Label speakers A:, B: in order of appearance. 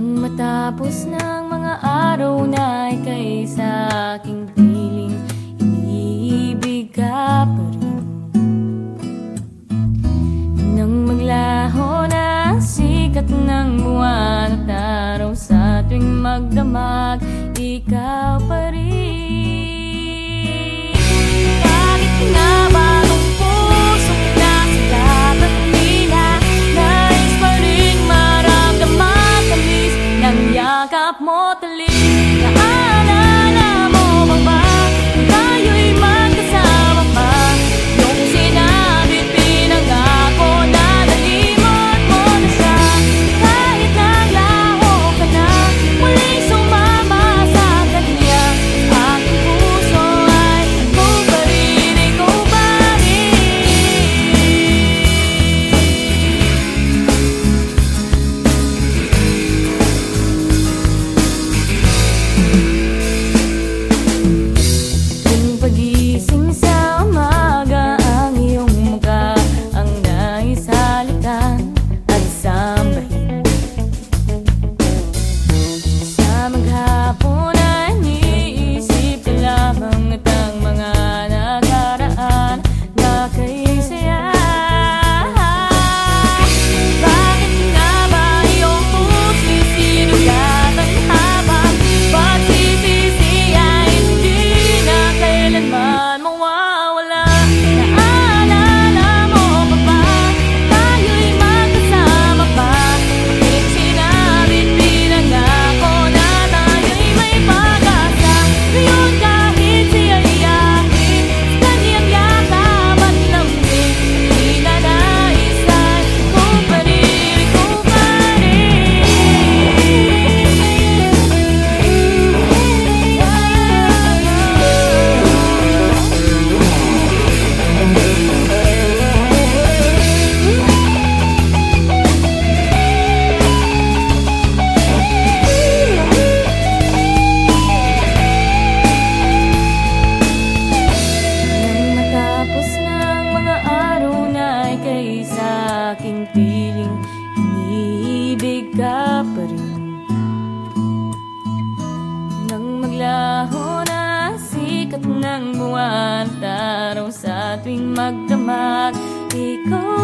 A: Nang matapos ng mga araw na ikay sa aking tingin កាប់មកទលី pa rin Nang maglaho na sikat ng buwan Taraw sa tuwing magdamag Ikaw